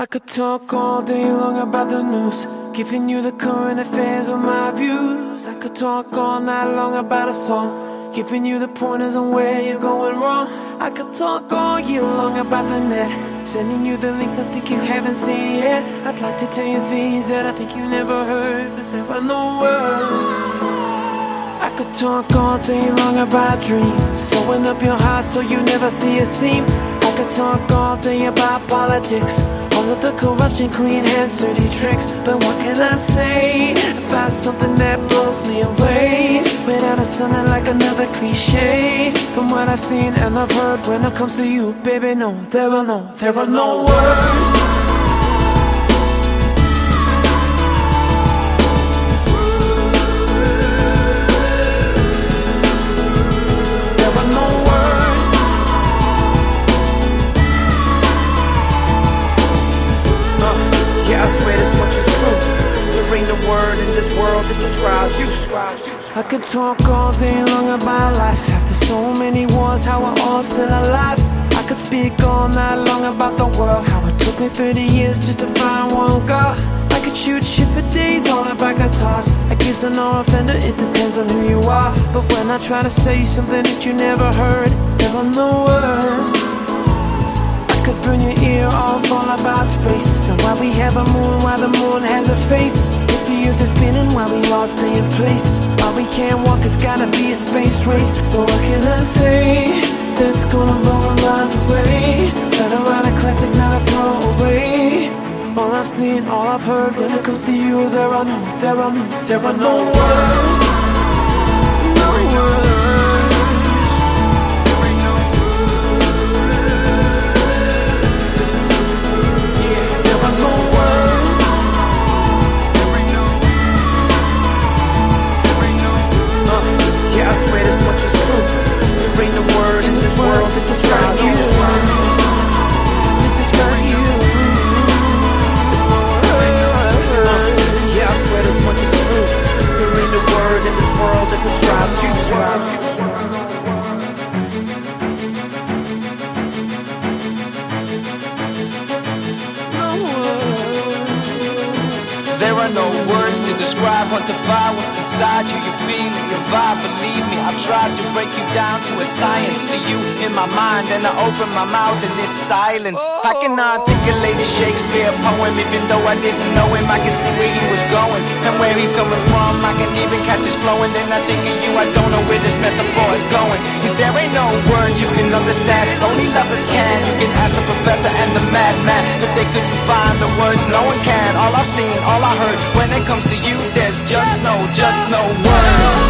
I could talk all day long about the news, giving you the current affairs of my views. I could talk all night long about a song, giving you the pointers on where you're going wrong. I could talk all year long about the net, sending you the links I think you haven't seen yet. I'd like to tell you things that I think you never heard, but there are no words. I could talk all day long about dreams, sewing up your heart so you never see a seam. I could talk all day about politics. All of the corruption, clean hands, dirty tricks. But what can I say about something that blows me away? Without a sounding like another cliche. From what I've seen and I've heard, when it comes to you, baby, no, there are no, there are no words. Describes you. Describes you. I could talk all day long about life. After so many wars, how we're all still alive. I could speak all night long about the world. How it took me 30 years just to find one girl. I could shoot shit for days all about guitars. I Gibson or Fender, it depends on who you are. But when I try to say something that you never heard, are no words. I could burn your ear off all about space And why we have a moon, why the moon has a face Earth is spinning, why we all stay in place. Why we can't walk, it's gotta be a space race. But what can I say that's gonna blow my mind away Try to write a classic, not a throwaway All I've seen, all I've heard When it comes to you, there are no, there are no, there are no words. No words are no words to describe define what's inside you. You feel it, your vibe. Believe me, I've tried to break you down to a science. See you in my mind, and I open my mouth and it's silence. I can oh. articulate a Shakespeare poem, even though I didn't know him. I can see where he was going and where he's coming from. Can even catch his flow, and then I think of you. I don't know where this metaphor is going. Cause there ain't no words you can understand. Only lovers can. You can ask the professor and the madman if they couldn't find the words. No one can. All I've seen, all I heard. When it comes to you, there's just no, just no words.